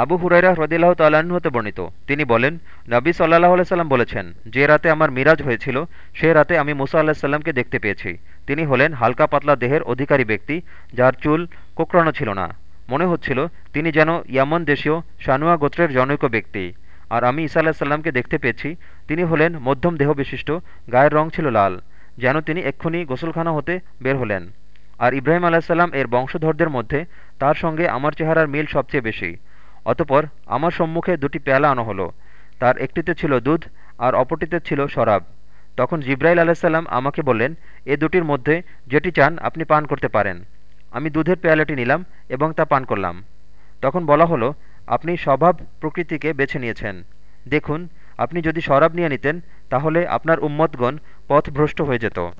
আবু হুরাইরা হ্রদিল্লাহ তাল্লাহ্ন হতে বর্ণিত। তিনি বলেন, নবী সাল্লাহ সাল্লাম বলেছেন, যে রাতে আমার মিরাজ হয়েছিল, সে রাতে আমি মুসা আল্লাহ সাল্লামকে দেখতে পেয়েছি। তিনি হলেন হালকা পাতলা দেহের অধিকারী ব্যক্তি, যার চুল কোকড়ানো ছিল না। মনে হচ্ছিল, তিনি যেন ইয়ামন দেশীয় শানুয়া গোত্রের জনৈক ব্যক্তি। আর আমি ঈসা আল্লাহ সাল্লামকে দেখতে পেয়েছি, তিনি হলেন মধ্যম দেহ বিশিষ্ট গায়ের রং ছিল লাল, যেন তিনি এক্ষুনি গোসলখানা হতে বের হলেন। আর ইব্রাহিম আলাহিসাল্লাম এর বংশধরদের মধ্যে, তার সঙ্গে আমার চেহারার মিল সবচেয়ে বেশি। অতপর আমার সম্মুখে দুটি পেয়ালা আনা হলো। তার একটিতে ছিল দুধ আর অপরটিতে ছিল শরাব। তখন জিব্রাইল আলাহিসাল্লাম আমাকে বললেন, এ দুটির মধ্যে যেটি চান আপনি পান করতে পারেন। আমি দুধের পেয়ালাটি নিলাম এবং তা পান করলাম। তখন বলা হলো, আপনি স্বভাব প্রকৃতিকে বেছে নিয়েছেন। দেখুন, আপনি যদি শরাব নিয়ে নিতেন, তাহলে আপনার উম্মতগণ পথভ্রষ্ট হয়ে যেত।